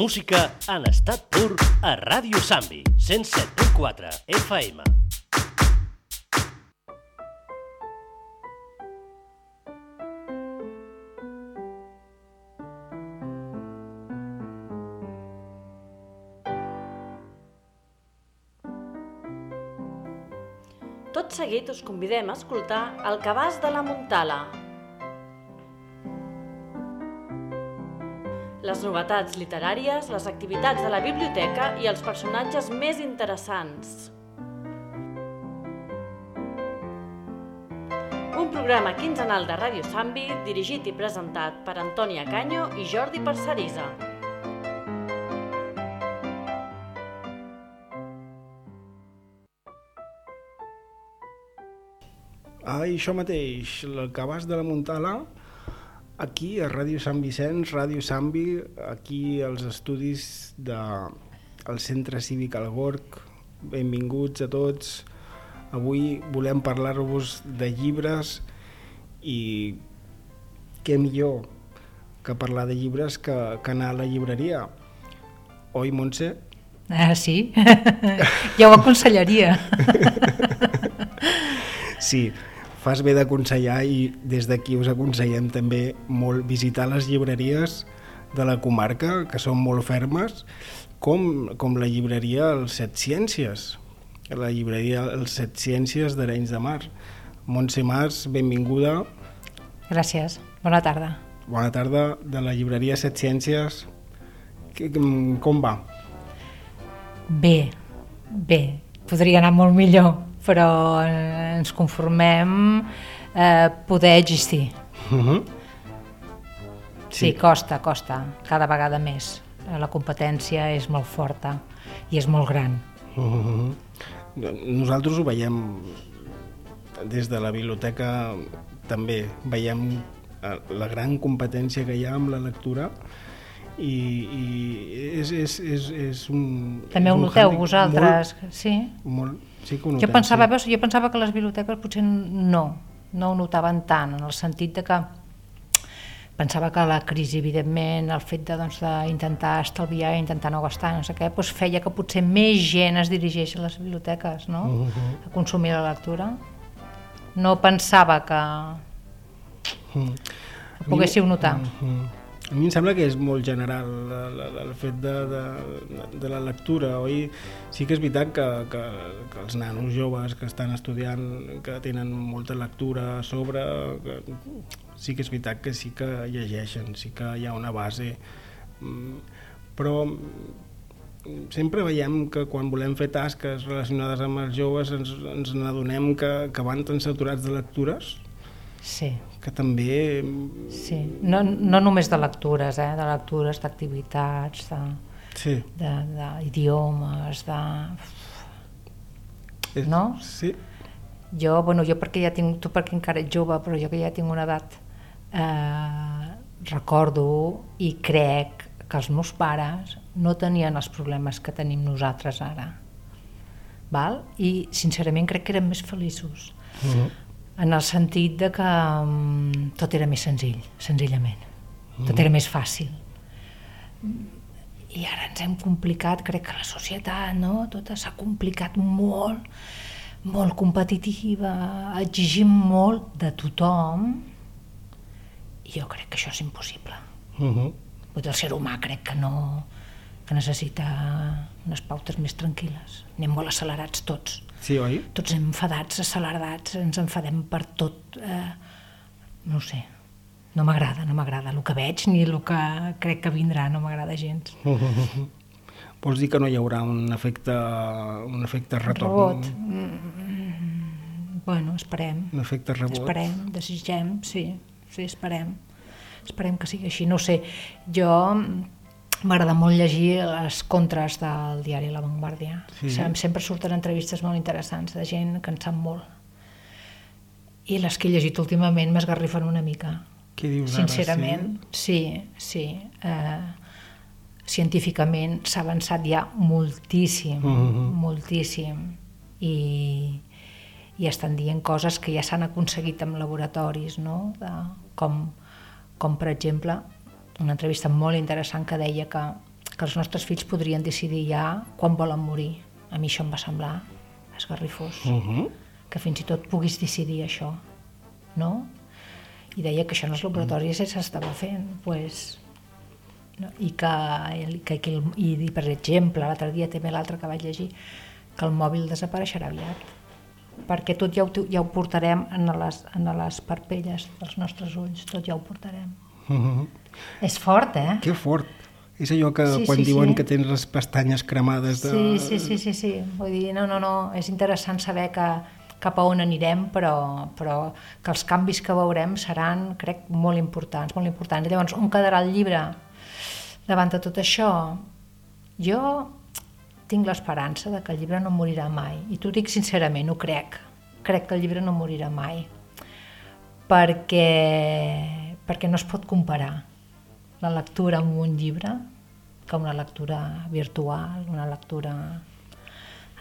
música en estat pur a Ràdio Sambi, 107.4 FM. Tot seguit us convidem a escoltar El cabàs de la Montala. Les novetats literàries, les activitats de la biblioteca i els personatges més interessants. Un programa quinzenal de Ràdio Sambi dirigit i presentat per Antònia Canyo i Jordi Parcerisa. Ah, això mateix, el cabàs de la Montala, aquí a Ràdio Sant Vicenç, Ràdio Sambi, aquí als estudis del de, Centre Cívic Algorc. Benvinguts a tots. Avui volem parlar-vos de llibres i què millor que parlar de llibres que, que anar a la llibreria. Oi, Montse? Ah, sí? ja ho aconsellaria. sí, fas bé d'aconsellar i des d'aquí us aconsellem també molt visitar les llibreries de la comarca, que són molt fermes, com, com la llibreria Els Set Ciències, la llibreria Els Set Ciències d'Arenys de Mar. Montse Mas, benvinguda. Gràcies, bona tarda. Bona tarda, de la llibreria Set Ciències. Com va? Bé, bé, podria anar molt millor, però ens conformem eh, poder existir. Uh -huh. sí. sí, costa, costa, cada vegada més. La competència és molt forta i és molt gran. Uh -huh. Nosaltres ho veiem des de la biblioteca també, veiem eh, la gran competència que hi ha amb la lectura i, i és, és, és, és un... També és ho noteu vosaltres, molt, sí? Molt, sí que ho notem, jo pensava, sí. veus, jo pensava que les biblioteques potser no, no ho notaven tant, en el sentit de que pensava que la crisi, evidentment, el fet d'intentar doncs, estalviar, intentar no gastar, no sé què, doncs feia que potser més gent es dirigeix a les biblioteques, no? Uh -huh. A consumir la lectura. No pensava que, uh -huh. que poguéssiu notar. Uh -huh. A mi em sembla que és molt general el fet de, de, de la lectura, oi? Sí que és veritat que, que, que els nanos joves que estan estudiant, que tenen molta lectura a sobre, que, sí que és veritat que sí que llegeixen, sí que hi ha una base, mm, però sempre veiem que quan volem fer tasques relacionades amb els joves ens, ens n'adonem que, que van tan saturats de lectures Sí. Que també... Sí, no, no només de lectures, eh? de lectures, d'activitats, d'idiomes, de, sí. de, de... No? Sí. Jo, bueno, jo perquè ja tinc, tu perquè encara ets jove, però jo que ja tinc una edat, eh, recordo i crec que els meus pares no tenien els problemes que tenim nosaltres ara. Val? I sincerament crec que eren més feliços. Uh -huh en el sentit de que um, tot era més senzill, senzillament. Mm. Tot era més fàcil. I ara ens hem complicat, crec que la societat, no? Tota s'ha complicat molt, molt competitiva, exigim molt de tothom, i jo crec que això és impossible. Mm -hmm. El ser humà crec que no que necessita unes pautes més tranquil·les. Anem molt accelerats tots Sí, oi? Tots enfadats, acceleradats, ens enfadem per tot. Eh, no sé, no m'agrada, no m'agrada el que veig ni el que crec que vindrà, no m'agrada gens. Vols dir que no hi haurà un efecte, un efecte retorn? Rebot. Mm, bueno, esperem. Un efecte rebot? Esperem, desitgem, sí, sí, esperem. Esperem que sigui així. No sé, jo M'agrada molt llegir les contres del diari La Vanguardia. Sí. Sempre surten entrevistes molt interessants de gent que en sap molt. I les que he llegit últimament m'esgarrifen una mica. Què dius Sincerament, ara? Sí, sí. sí eh, científicament s'ha avançat ja moltíssim, uh -huh. moltíssim. I, i estan dient coses que ja s'han aconseguit en laboratoris, no? De, com, com per exemple una entrevista molt interessant que deia que, que els nostres fills podrien decidir ja quan volen morir. A mi això em va semblar esgarrifós. Uh -huh. Que fins i tot puguis decidir això, no? I deia que això en els laboratoris ja s'estava fent, pues, no? I, que, que, que el, i, per exemple, l'altre dia també l'altre que vaig llegir, que el mòbil desapareixerà aviat perquè tot ja ho, ja ho portarem en les, en les parpelles dels nostres ulls, tot ja ho portarem. Uh -huh. És fort, eh? Que fort. És allò que Sí, quan sí, diuen sí. que tens les pestanyes cremades de... Sí, sí, sí, sí, sí. Vull dir, no, no, no, és interessant saber que cap a on anirem, però, però que els canvis que veurem seran, crec, molt importants, molt importants. Llavors, on quedarà el llibre davant de tot això? Jo tinc l'esperança de que el llibre no morirà mai. I t'ho dic sincerament, ho crec. Crec que el llibre no morirà mai. Perquè, perquè no es pot comparar la lectura amb un llibre que una lectura virtual, una lectura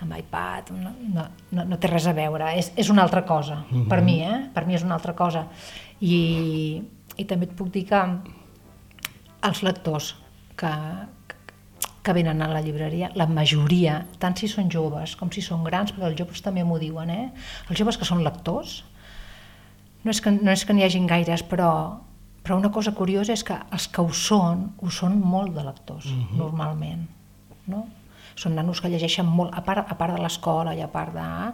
amb iPad, no, no, no, no té res a veure, és, és una altra cosa, uh -huh. per mi, eh? Per mi és una altra cosa. I, i també et puc dir que els lectors que, que venen a la llibreria, la majoria, tant si són joves com si són grans, perquè els joves també m'ho diuen, eh? Els joves que són lectors, no és que no és que n'hi hagin gaires, però, però una cosa curiosa és que els que ho són, ho són molt de lectors, uh -huh. normalment. No? Són nanos que llegeixen molt, a part, a part de l'escola i a part de...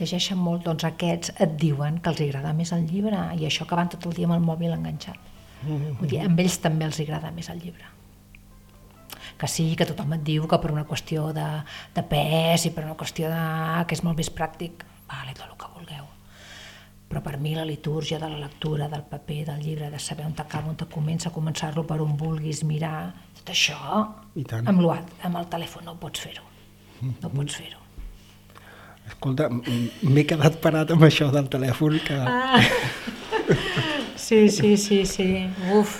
llegeixen molt, doncs aquests et diuen que els agrada més el llibre i això que van tot el dia amb el mòbil enganxat. Uh -huh. Vull dir, amb ells també els agrada més el llibre que sí, que tothom et diu que per una qüestió de, de pes i per una qüestió de, que és molt més pràctic, vale, tot el que vulgueu. Però per mi la litúrgia de la lectura, del paper, del llibre, de saber on t'acaba, on te comença, començar-lo per on vulguis mirar, tot això, I tant. amb, amb el telèfon no pots fer-ho. No pots fer-ho. Escolta, m'he quedat parat amb això del telèfon que... Ah. Sí, sí, sí, sí. Uf,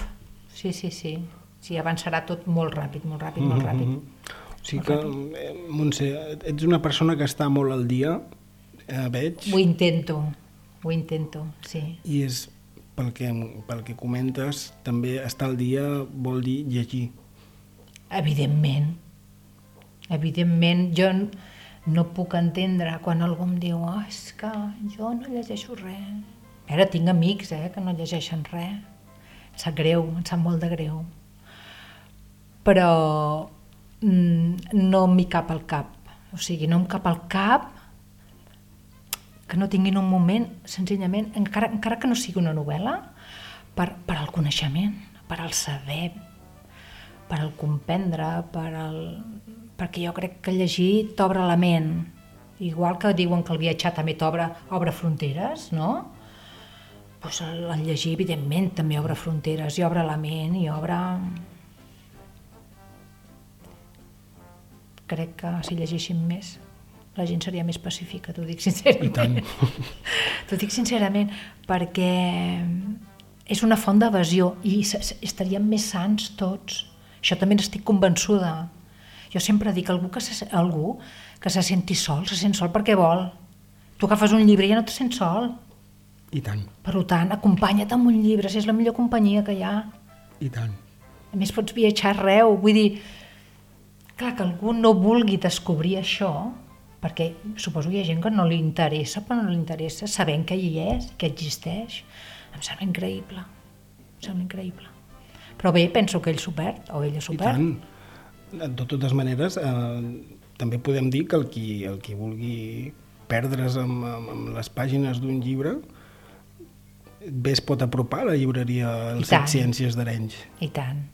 sí, sí, sí. Sí, avançarà tot molt ràpid, molt ràpid, molt ràpid. O sigui que, eh, Montse, ets una persona que està molt al dia, eh, veig, Ho intento, ho intento, sí. i és, pel que, pel que comentes, també estar al dia vol dir llegir. Evidentment, evidentment, jo no puc entendre quan algú em diu oh, és que jo no llegeixo res. Ara tinc amics eh, que no llegeixen res. Em sap greu, em sap molt de greu. Però mm, no m'hi cap al cap. O sigui, no em cap al cap que no tinguin un moment, senzillament, encara, encara que no sigui una novel·la, per, per al coneixement, per al saber, per al comprendre, per al... perquè jo crec que llegir t'obre la ment. Igual que diuen que el viatjar també t'obre obre fronteres, no? Pues el, el llegir, evidentment, també obre fronteres i obre la ment i obre... Crec que si llegéssim més la gent seria més pacífica, t'ho dic sincerament. T'ho dic sincerament, perquè és una font d'evasió i estaríem més sants tots. Això també n'estic convençuda. Jo sempre dic, algú que se, algú que se senti sol, se sent sol perquè vol. Tu agafes un llibre i ja no te sents sol. I tant, Per tant, acompanya't amb un llibre, si és la millor companyia que hi ha. i tant. A més, pots viatjar arreu. Vull dir, clar, que algú no vulgui descobrir això, perquè suposo que hi ha gent que no li interessa, però no li interessa, sabent que hi és, que existeix. Em sembla increïble. Em sembla increïble. Però bé, penso que ell s'ho perd, o ella s'ho I perd. tant. De totes maneres, eh, també podem dir que el qui, el qui vulgui perdre's amb, amb, amb les pàgines d'un llibre bé es pot apropar a la llibreria I Els set ciències d'Arenys. I tant.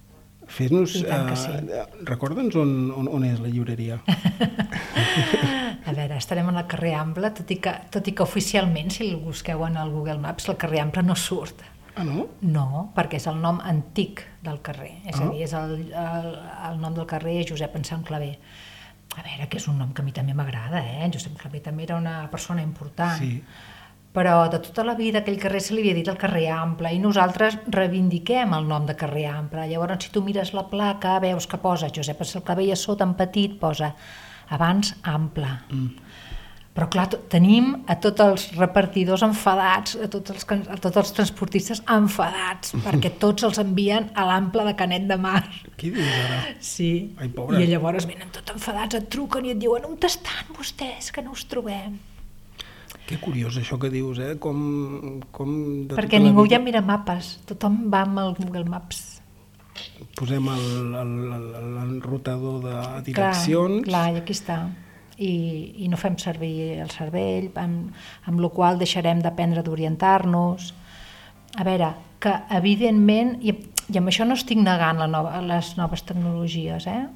Fes-nos... Que eh, Recorda'ns on, on, on és la llibreria. A veure, estarem al carrer Ample, tot i, que, tot i que oficialment, si el busqueu en el Google Maps, el carrer Ample no surt. Ah, no? No, perquè és el nom antic del carrer. És Ah. a dir, és el, el, el nom del carrer Josep Ansant Clavé. A veure, que és un nom que a mi també m'agrada, eh? Josep Clavé també era una persona important. Sí. Però de tota la vida aquell carrer se li havia dit el carrer Ample i nosaltres reivindiquem el nom de carrer Ample. Llavors, si tu mires la placa, veus que posa Josep Ansant Clavé i a sota en petit posa abans Ample. Mm. Però clar, tenim a tots els repartidors enfadats, a tots els, a tots els transportistes enfadats, perquè tots els envien a l'ample de Canet de Mar. Qui dius ara? Sí, Ai, i llavors venen tots enfadats, et truquen i et diuen on estan vostès, que no us trobem. Que curiós això que dius, eh? Com, com de perquè tota ningú vida ja mira mapes, tothom va amb el Google Maps. Posem el- el- el- l'enrutador de Clar, direccions. clar, i aquí està. I, I no fem servir el cervell, amb, amb la qual deixarem d'aprendre d'orientar-nos. A veure, que evidentment, i, i amb això no estic negant la nova, les noves tecnologies, eh?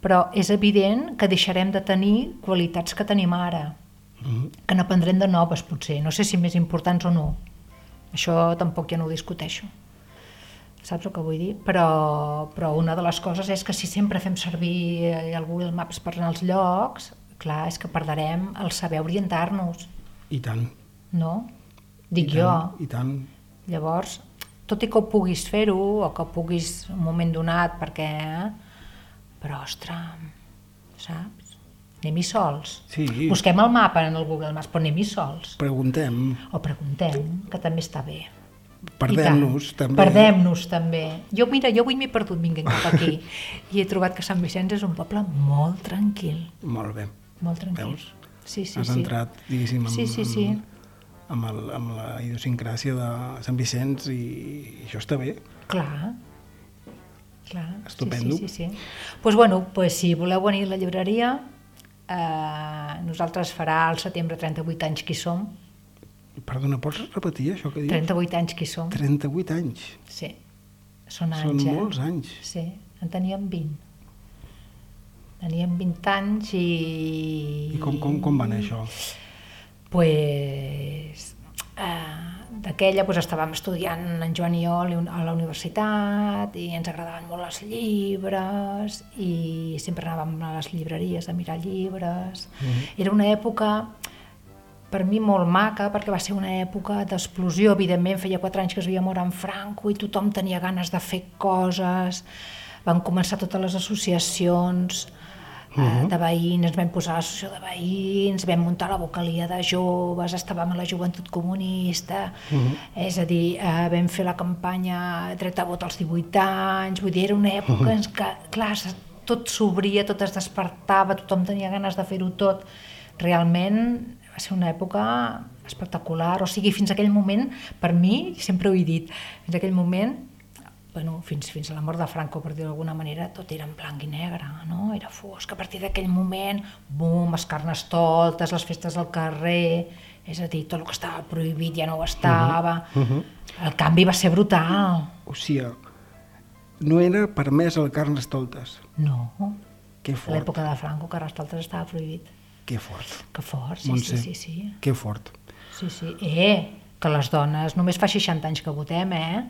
però és evident que deixarem de tenir qualitats que tenim ara. Que n'aprendrem de noves potser, no sé si més importants o no. Això tampoc ja no ho discuteixo. Saps el que vull dir? Però, però una de les coses és que si sempre fem servir eh, el Google Maps per anar als llocs, clar, és que perdrem el saber orientar-nos, I tant. no? Dic I jo. tant, I tant. Llavors, tot i que ho puguis fer-ho, o que ho puguis un moment donat, perquè... eh, Però, ostres, saps? Anem-hi sols. Sí. Busquem el mapa en el Google Maps, però anem-hi sols. Preguntem, O preguntem, que també està bé. perdem-nos també. Perdem-nos també. Jo, mira, jo avui m'he perdut vinguent cap aquí i he trobat que Sant Vicenç és un poble molt tranquil, Molt bé. molt tranquil. Veus? Sí, sí, Has sí. entrat, diguéssim, amb, Sí, sí, sí. amb, amb, el, amb la idiosincràsia de Sant Vicenç i, i això està bé. Clar. Clar. Estupendo. Sí, sí, sí. sí. Pues bueno, pues si voleu venir a la llibreria, eh, nosaltres farà al setembre 38 anys que hi som. Perdona, pots repetir això que dius? 38 anys que hi som. 38 anys. Sí. Són anys, Són eh? molts anys. Sí, en teníem 20. Teníem 20 anys i... I com, com, com va anar això? pues, eh, d'aquella pues, estàvem estudiant en Joan i jo a la- universitat i ens agradaven molt els llibres i sempre anàvem a les llibreries a mirar llibres. Era una època per mi molt maca perquè va ser una època d'explosió, evidentment feia quatre anys que es havia mort en Franco i tothom tenia ganes de fer coses, van començar totes les associacions uh de veïns, ens vam posar a l'associació de veïns, vam muntar la vocalia de joves, estàvem a la joventut comunista, és a dir, eh, vam fer la campanya dret a vot als 18 anys, vull dir, era una època en què, clar, tot s'obria, tot es despertava, tothom tenia ganes de fer-ho tot. Realment va ser una època espectacular, o sigui, fins aquell moment, per mi, sempre ho he dit, fins aquell moment, bueno, fins, fins a la mort de Franco, per dir d'alguna manera, tot era en blanc i negre, no? Era fosc. A partir d'aquell moment, bum, les carnestoltes, les festes al carrer, és a dir, tot el que estava prohibit ja no ho estava. Uh -huh. El canvi va ser brutal. O sigui, no era permès el carnestoltes. No, Que a fort, l'època de Franco, carnestoltes estava prohibit. que fort. Que fort, sí, Montse, sí, sí, sí. que fort. Sí, sí. Eh, que les dones només fa 60 anys que votem, eh?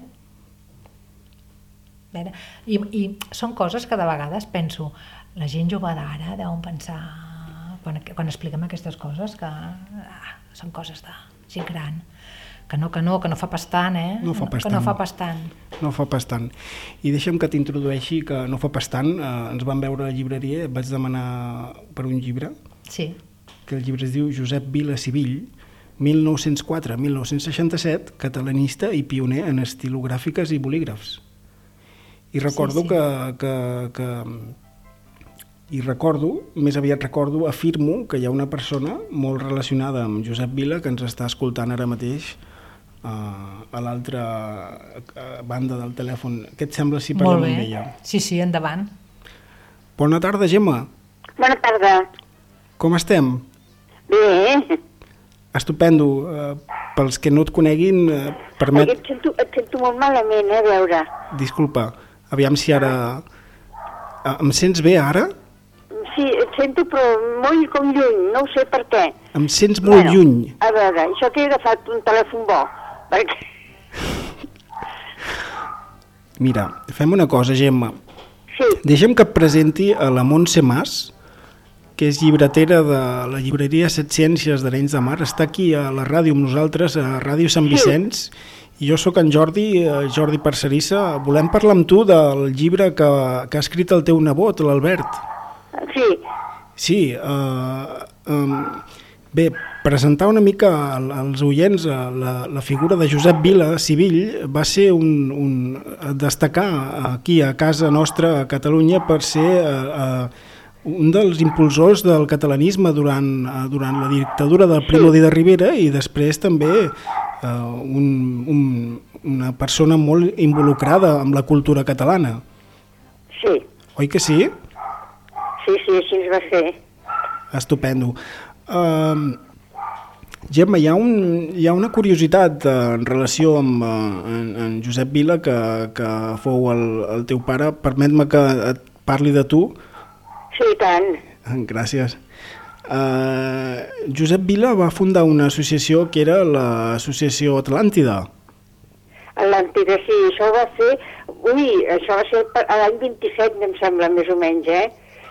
A veure, I, I són coses que de vegades penso, la gent jove d'ara deuen pensar, quan, quan expliquem aquestes coses, que ah, són coses de gent gran. Que no, que no, que no fa pas tant, eh? No fa pas Que no tant. fa pas tant. No fa pas tant. I deixa'm que t'introdueixi que no fa pas tant. Eh, ens vam veure a la llibreria, et vaig demanar per un llibre, Sí, que el llibre es diu Josep Vila Civill, 1904-1967, catalanista i pioner en estilogràfiques i bolígrafs. I recordo sí. Que, que, que... I recordo, més aviat recordo, afirmo que hi ha una persona molt relacionada amb Josep Vila que ens està escoltant ara mateix uh, a l'altra eh, banda del telèfon. Què et sembla si parlem amb ella? Sí, sí, endavant. Bona tarda, Gemma. Bona tarda. Com estem? Bé, Estupendo. Uh, pels que no et coneguin, uh, permet... et sento, et sento molt malament, eh, a veure. Disculpa, aviam si ara... Uh, em sents bé ara? Sí, et sento però molt com lluny, no ho sé per què. Em sents molt Bueno, lluny. A veure, això que he agafat un telèfon bo, perquè... Mira, fem una cosa, Gemma. Sí, Deixa'm que et presenti a la Montse Mas, que és llibretera de la llibreria Set Ciències d'Arenys de Mar. Està aquí a la ràdio amb nosaltres, a Ràdio Sant Sí. Vicenç, i jo sóc en Jordi, eh, Jordi Parcerissa. Volem parlar amb tu del llibre que, que ha escrit el teu nebot, l'Albert. sí, Sí, uh, um, Bé, presentar una mica al- als oients eh, la, la figura de Josep Vila Civill va ser un, un destacar aquí a casa nostra a Catalunya per ser eh, eh, un dels impulsors del catalanisme durant, durant la dictadura del Primo de Rivera i després també eh, un, un, una persona molt involucrada amb la cultura catalana. Sí, Oi que sí? sí, sí, així es va fer. Estupendo. Uh, Gemma, hi ha, un, hi ha una curiositat uh, en relació amb uh, en, en Josep Vila, que, que fou el, el teu pare. Permet-me que et parli de tu. Sí, tant. Gràcies. Uh, Josep Vila va fundar una associació que era l'Associació Atlàntida. Atlàntida, sí, això va ser... Ui, això va ser l'any 27, em sembla, més o menys, eh?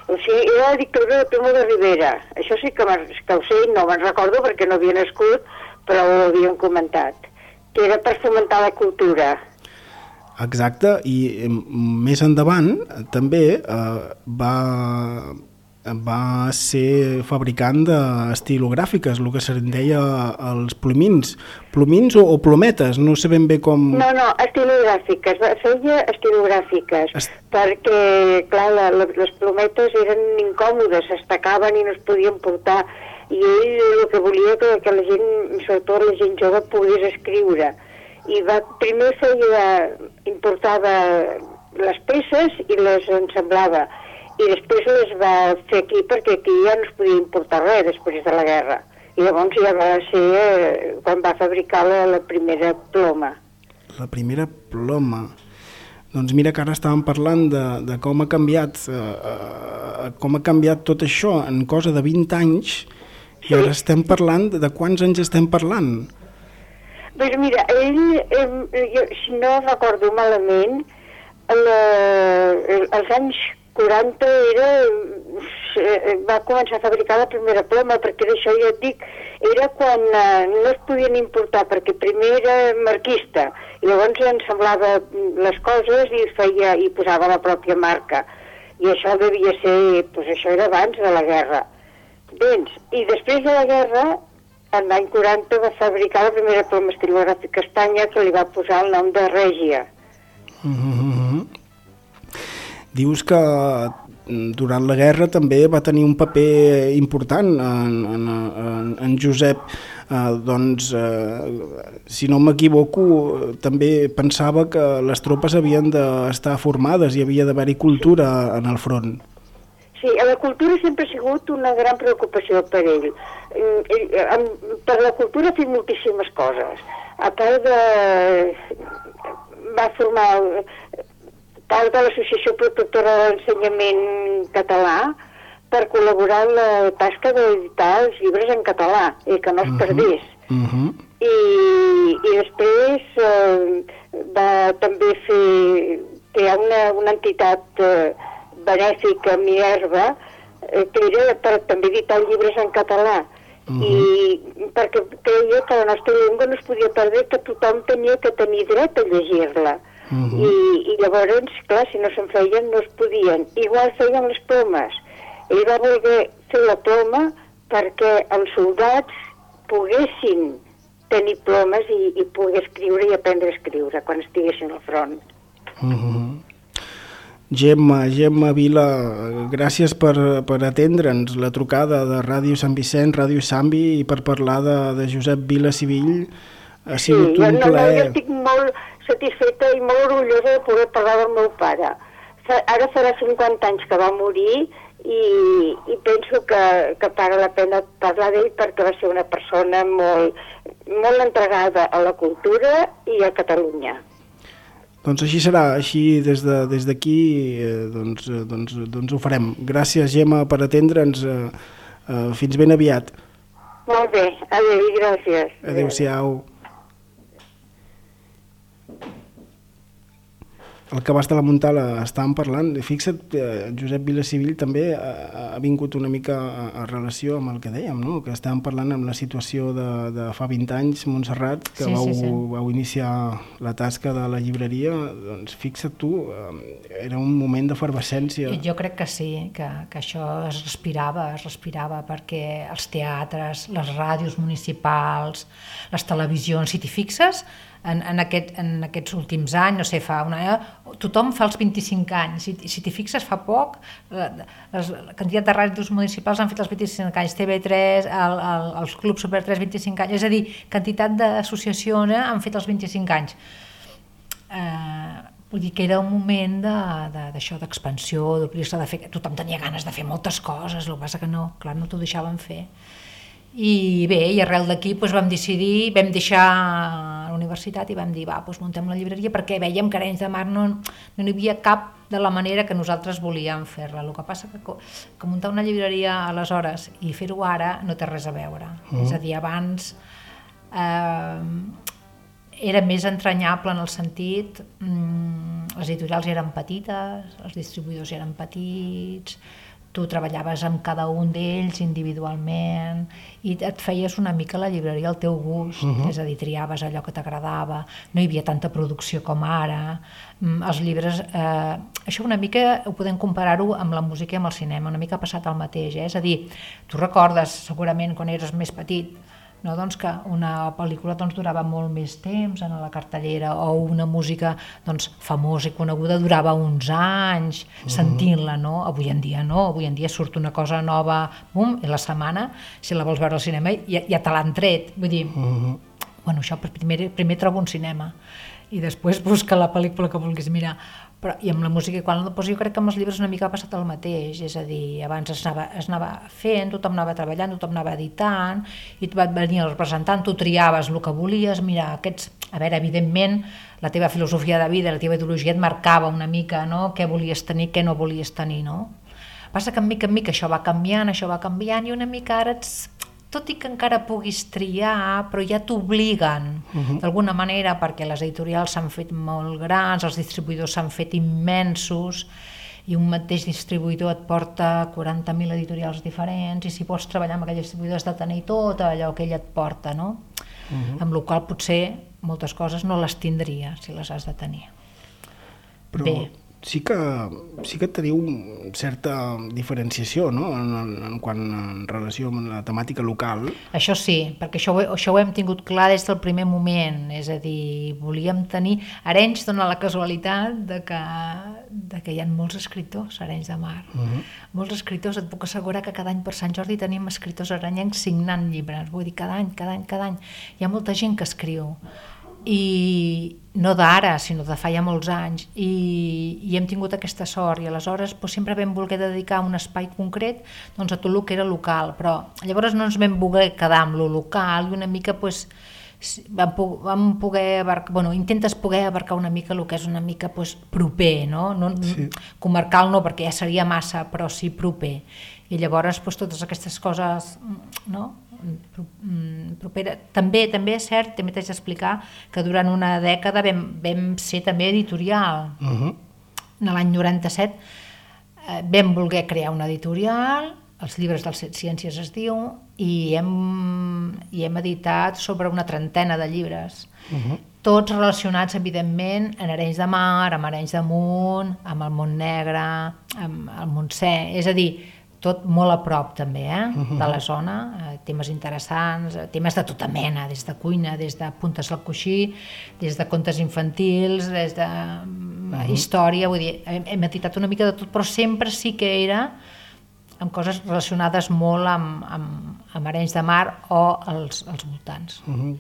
O sigui, era la dictadura de Primo de Rivera. Això sí que, que ho sé, no me'n recordo perquè no havia nascut, però ho havien comentat. Que era per fomentar la cultura. Exacte, i més endavant eh, també eh, va, va ser fabricant d'estilogràfiques, el que se'n deia els plomins. Plomins o, o plometes, no sé ben bé com... No, no, estilogràfiques, feia estilogràfiques, Est- perquè, clar, la, la, les plometes eren incòmodes, s'estacaven i no es podien portar, i ell el que volia que, que la gent, sobretot la gent jove, pogués escriure. I va, primer feia, importava les peces i les ensemblava, i després les va fer aquí perquè aquí ja no es podia importar res després de la guerra. I llavors ja va ser eh, quan va fabricar la, la primera ploma. La primera ploma. Doncs mira que ara estàvem parlant de, de com ha canviat eh, eh, com ha canviat tot això en cosa de 20 anys i ara estem parlant de quants anys estem parlant. Doncs mira, ell, eh, jo, si no recordo malament, la, els anys 40 era, eh, va començar a fabricar la primera ploma, perquè d'això ja et dic, era quan eh, no es podien importar, perquè primer era marquista, i llavors ensemblava les coses i feia i posava la pròpia marca. I això devia ser, doncs això era abans de la guerra. Doncs, i després de la guerra, en l'any 40 va fabricar la primera ploma estilogràfica a Espanya que li va posar el nom de Règia. Mm Dius que mm, durant la guerra també va tenir un paper important en, en, en, en Josep. Eh, doncs, eh, si no m'equivoco, també pensava que les tropes havien d'estar formades i havia d'haver-hi cultura en el front. Sí, la cultura sempre ha sigut una gran preocupació per ell. Mm, ell, eh, Per la cultura ha fet moltíssimes coses. A part de... va formar part de l'Associació Protectora de l'Ensenyament Català per col·laborar en la tasca d'editar els llibres en català i que no es perdés. Uh -huh. I, i després eh, va també fer crear una, una entitat eh, benèfica, Minerva, eh, que era per també editar llibres en català. I perquè creia que la nostra llengua no es podia perdre, que tothom tenia que tenir dret a llegir-la. I, I llavors, clar, si no se'n feien, no es podien. Igual feien les plomes. Ell va voler fer la ploma perquè els soldats poguessin tenir plomes i, i poder escriure i aprendre a escriure quan estiguessin al front. Uh -huh. Gemma, Gemma Vila, gràcies per, per atendre'ns la trucada de Ràdio Sant Vicent, Ràdio Sambi i per parlar de, de Josep Vila Civill. Ha sigut jo, un no, no, jo plaer. estic molt satisfeta i molt orgullosa de poder parlar del meu pare. Fa, ara farà 50 anys que va morir i, i penso que, que paga la pena parlar d'ell perquè va ser una persona molt, molt entregada a la cultura i a Catalunya. Doncs així serà, així des de- des d'aquí eh, doncs, eh, doncs, doncs ho farem. Gràcies, Gemma, per atendre'ns. Eh, eh, fins ben aviat. Molt bé, adéu i gràcies. Adéu-siau. El cabàs de la Montala estàvem parlant, fixa't, eh, Josep Vilacivil també ha, ha vingut una mica a, a relació amb el que dèiem, no? que estàvem parlant amb la situació de, de fa 20 anys, Montserrat, que Sí, vau, sí, sí. vau iniciar la tasca de la llibreria, doncs fixa't tu, eh, era un moment d'efervescència. Jo crec que sí, que, que això es respirava, es respirava, perquè els teatres, les ràdios municipals, les televisions, si t'hi fixes, en, en, aquest, en aquests últims anys, no sé, fa una... eh, Tothom fa els 25 anys. Si, si t'hi fixes, fa poc, la, les, la quantitat de ràdios municipals han fet els 25 anys, TV3, el, el, els clubs Super 3, 25 anys, és a dir, quantitat d'associacions eh, han fet els 25 anys eh, vull dir que era un moment de- de- d'això, d'expansió, d'obrir-se de fer... Tothom tenia ganes de fer moltes coses, el que passa que no, clar, no t'ho deixaven fer. I bé, i arrel d'aquí doncs, vam decidir, vam deixar la universitat i vam dir, va, doncs muntem la llibreria perquè veiem que Arenys de Mar no, no n'hi havia cap de la manera que nosaltres volíem fer-la. El que passa que, que muntar una llibreria aleshores i fer-ho ara no té res a veure. Mm. És a dir, abans eh, era més entranyable en el sentit mm, les editorials eren petites, els distribuïdors eren petits, tu treballaves amb cada un d'ells individualment i et feies una mica la llibreria al teu gust, uh -huh. és a dir, triaves allò que t'agradava, no hi havia tanta producció com ara, mm, els llibres... Eh, això una mica ho podem comparar-ho amb la música i amb el cinema, una mica ha passat el mateix, eh? és a dir, tu recordes segurament quan eres més petit no? doncs que una pel·lícula doncs, durava molt més temps en la cartellera o una música doncs, famosa i coneguda durava uns anys sentint-la, no? Avui en dia no, avui en dia surt una cosa nova, bum, i la setmana, si la vols veure al cinema, ja, ja te l'han tret. Vull dir, bueno, això primer, primer trobo un cinema i després busca la pel·lícula que vulguis mirar. Però, I amb la música igual, doncs jo crec que amb els llibres una mica ha passat el mateix, és a dir, abans es anava, es anava fent, tothom anava treballant, tothom anava editant, i tu va venir el representant, tu triaves el que volies, mira, aquests... A veure, evidentment, la teva filosofia de vida, la teva ideologia et marcava una mica, no?, què volies tenir, què no volies tenir, no? Passa que en mica en mica això va canviant, això va canviant, i una mica ara ets, tot i que encara puguis triar, però ja t'obliguen uh -huh. d'alguna manera, perquè les editorials s'han fet molt grans, els distribuïdors s'han fet immensos, i un mateix distribuïdor et porta 40.000 editorials diferents, i si vols treballar amb aquell distribuïdor has de tenir tot allò que ell et porta, no? Uh -huh. Amb la qual potser moltes coses no les tindria si les has de tenir. Però Bé. Sí que, sí que teniu certa diferenciació, no?, en, en, en quan en relació amb la temàtica local. Això sí, perquè això, això ho hem tingut clar des del primer moment, és a dir, volíem tenir... Arenys dona la casualitat de que, de que hi ha molts escriptors Arenys de Mar. Uh -huh. Molts escriptors, et puc assegurar que cada any per Sant Jordi tenim escriptors arenyencs signant llibres, vull dir, cada any, cada any, cada any. Hi ha molta gent que escriu i no d'ara, sinó de fa ja molts anys i, i hem tingut aquesta sort i aleshores doncs, sempre vam voler dedicar un espai concret doncs, a tot el que era local però llavors no ens vam voler quedar amb lo local i una mica doncs, vam, vam poder abarcar, bueno, intentes poder abarcar una mica el que és una mica doncs, proper, no? no Sí. comarcal no, perquè ja seria massa, però sí proper. I llavors doncs, totes aquestes coses, no? Mm, propera. També també és cert, també t'haig d'explicar, que durant una dècada vam, vam ser també editorial. Uh -huh. En l'any 97 eh, vam voler crear una editorial, els llibres de ciències es diu, i hem, i hem editat sobre una trentena de llibres. Uh -huh. Tots relacionats, evidentment, en Arenys de Mar, amb Arenys de Munt, amb el Montnegre, amb el Montsè, és a dir, tot molt a prop també, eh, uh -huh. de la zona, eh, temes interessants, eh, temes de tota mena, des de cuina, des de puntes al coixí, des de contes infantils, des de uh -huh. història, vull dir, hem, hem editat una mica de tot, però sempre sí que era amb coses relacionades molt amb, amb, amb Arenys de Mar o els, els voltants. Uh -huh.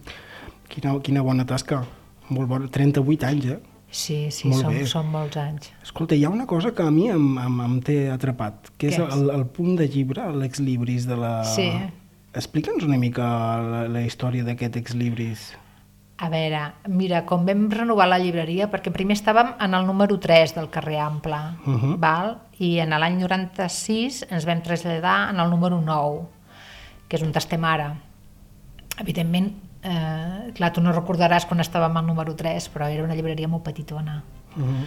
quina, quina bona tasca, molt bona, 38 anys, eh? Sí, sí, Molt són, bé. són molts anys. Escolta, hi ha una cosa que a mi em, em, em té atrapat, que és Què és? el, el punt de llibre, l'ex-libris de la... Sí. Explica'ns una mica la, la història d'aquest ex-libris. A veure, mira, com vam renovar la llibreria, perquè primer estàvem en el número 3 del carrer Ample, uh. -huh. val? i en l'any 96 ens vam traslladar en el número 9, que és on estem ara. Evidentment, eh, clar, tu no recordaràs quan estàvem al número 3, però era una llibreria molt petitona. Uh -huh.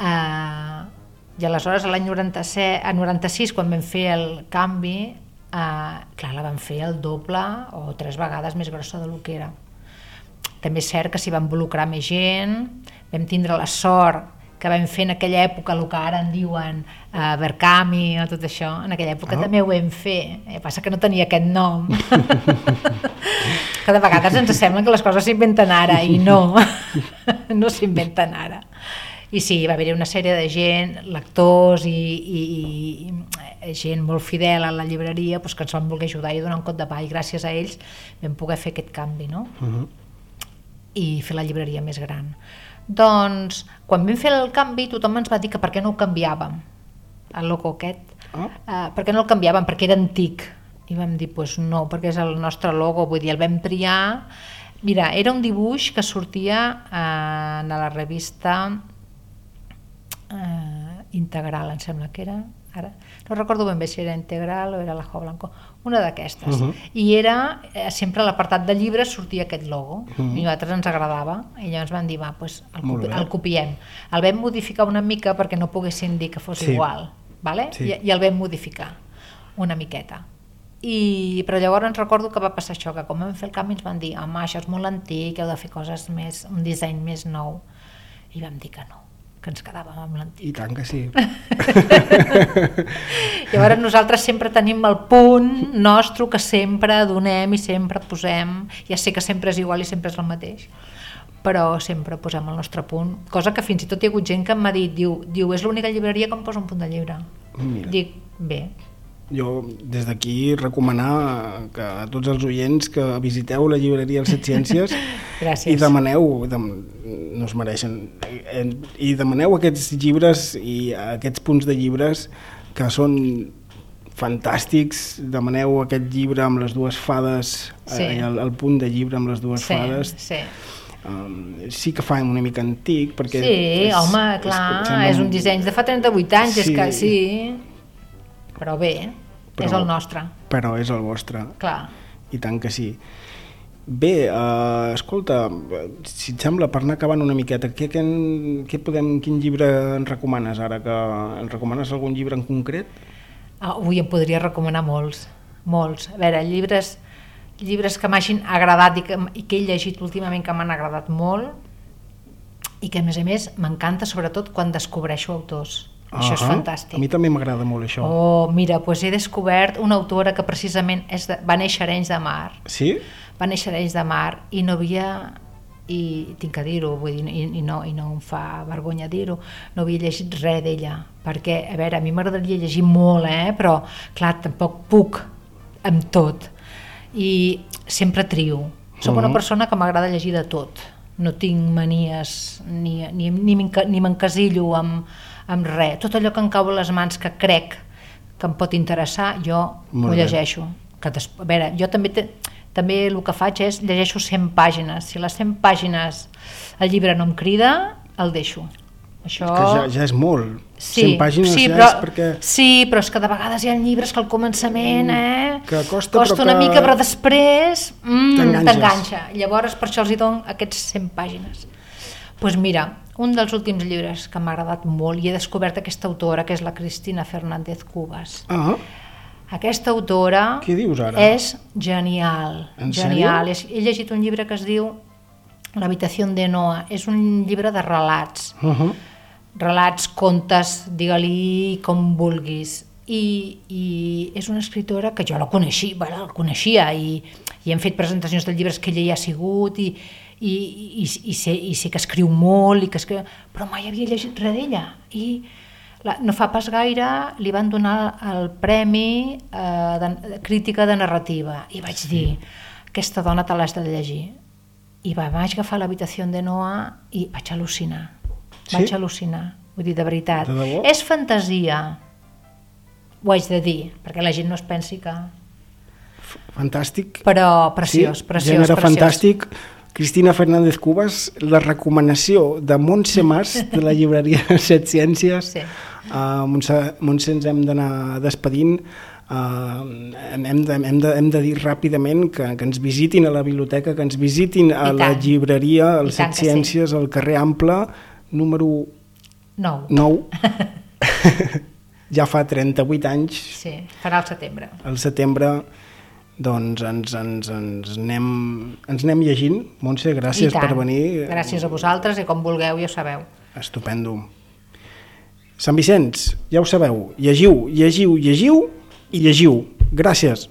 Eh, I aleshores, l'any 96, a 96, quan vam fer el canvi, eh, clar, la vam fer el doble o tres vegades més grossa del que era. També és cert que s'hi va involucrar més gent, vam tindre la sort que vam fer en aquella època el que ara en diuen uh, Berkami o tot això, en aquella època Ah. també ho vam fer, eh, passa que no tenia aquest nom. que de vegades ens sembla que les coses s'inventen ara i no, no s'inventen ara. I sí, va haver-hi una sèrie de gent, lectors i, i, i gent molt fidel a la llibreria doncs, que ens van voler ajudar i donar un cop de pa i gràcies a ells vam poder fer aquest canvi, no? Uh -huh. i fer la llibreria més gran. Doncs, quan vam fer el canvi, tothom ens va dir que per què no ho canviàvem, el logo aquest. Ah. Uh, per què no el canviàvem? Perquè era antic. I vam dir, pues no, perquè és el nostre logo, vull dir, el vam triar... Mira, era un dibuix que sortia uh, en la revista uh, Integral, em sembla que era, ara, no recordo ben bé si era Integral o era la Jo Blanco, una d'aquestes. Uh -huh. I era, eh, sempre a l'apartat de llibres sortia aquest logo, uh -huh. i a nosaltres ens agradava, i llavors vam dir, va, pues, el, copi el copiem. El vam modificar una mica perquè no poguessin dir que fos Sí. igual, vale? Sí. I, i el vam modificar una miqueta. I, però llavors recordo que va passar això, que quan vam fer el canvi ens van dir home, això és molt antic, heu de fer coses més, un disseny més nou. I vam dir que no, que ens quedàvem amb l'antic. I tant que sí. Llavors nosaltres sempre tenim el punt nostre que sempre donem i sempre posem, ja sé que sempre és igual i sempre és el mateix, però sempre posem el nostre punt, cosa que fins i tot hi ha hagut gent que m'ha dit, diu, diu és l'única llibreria que em posa un punt de llibre. Mira. Dic, bé, Jo des d'aquí recomanar que a tots els oients que visiteu la llibreria Els Set Ciències i demaneu, dem, no es mereixen, i demaneu aquests llibres i aquests punts de llibres que són fantàstics, demaneu aquest llibre amb les dues fades, Sí. eh, el, el punt de llibre amb les dues sí, fades, sí. um, sí que fa una mica antic, perquè... Sí, home, clar, sembla és un disseny de fa 38 anys, és Sí. que sí, però bé, Però- és el nostre, Però és el vostre. clar. I tant que sí. Bé, uh, escolta, si et sembla, per anar acabant una miqueta, què, què, què podem, quin llibre ens recomanes ara? Que ens recomanes algun llibre en concret? Ah, Avui em podria recomanar molts, molts. A veure, llibres, llibres que m'hagin agradat i que, i que he llegit últimament que m'han agradat molt i que a més a més m'encanta sobretot quan descobreixo autors. Això és Ahà. fantàstic. A mi també m'agrada molt això. Oh, mira, doncs he descobert una autora que precisament és de, va néixer a Arenys de Mar, Sí? va néixer a Arenys de Mar i no havia i tinc que dir-ho, vull dir, i, i, no, i no em fa vergonya dir-ho, no havia llegit res d'ella, perquè, a veure, a mi m'agradaria llegir molt, eh? però, clar, tampoc puc amb tot, i sempre trio. Soc una Mhm. persona que m'agrada llegir de tot, no tinc manies, ni, ni, ni m'encasillo amb, amb res. Tot allò que em cau a les mans que crec que em pot interessar, jo Molt ho bé. llegeixo. Que des... A veure, jo també, te... també el que faig és llegeixo 100 pàgines. Si les 100 pàgines el llibre no em crida, el deixo. Això... Que ja, ja és molt. Sí, 100 pàgines sí, ja però, és perquè... sí, però és que de vegades hi ha llibres que al començament eh, que costa, costa però una que mica, però després mm, t'enganxa. Llavors per això els hi dono aquests 100 pàgines. Pues mira, un dels últims llibres que m'ha agradat molt i he descobert aquesta autora, que és la Cristina Fernández Cubas. Ah, Aquesta autora Què dius ara? és genial. En genial. sèrio? He llegit un llibre que es diu L'habitació de Noa. És un llibre de relats. uh -huh. Relats, contes, digue-li com vulguis. I, I és una escriptora que jo la coneixia, bueno, la coneixia i, i hem fet presentacions de llibres que ella hi ha sigut i, i, i, i, sé, i sé que escriu molt, i que escriu, però mai havia llegit res d'ella. I la, no fa pas gaire li van donar el premi eh, de, de crítica de narrativa i vaig dir, aquesta dona te l'has de llegir. I va, vaig agafar l'habitació de Noa i vaig al·lucinar. Sí? Vaig al·lucinar, vull dir, de veritat. De debò? És fantasia, ho haig de dir, perquè la gent no es pensi que... Fantàstic. Però preciós, sí, preciós, gènere preciós. fantàstic. Cristina Fernández Cubas, la recomanació de Montse Mas, de la llibreria Set Ciències. Sí. Uh, Montse, Montse, ens hem d'anar despedint. Uh, hem, hem, de, hem, de, hem de dir ràpidament que, que ens visitin a la biblioteca, que ens visitin a la llibreria, al Set que sí. Ciències, al carrer Ample, número Nou. nou, ja fa 38 anys, Sí, farà el setembre. al setembre, doncs ens, ens, ens, anem, ens anem llegint. Montse, gràcies per venir. Gràcies a vosaltres i com vulgueu, ja ho sabeu. Estupendo. Sant Vicenç, ja ho sabeu, llegiu, llegiu, llegiu i llegiu. Gràcies.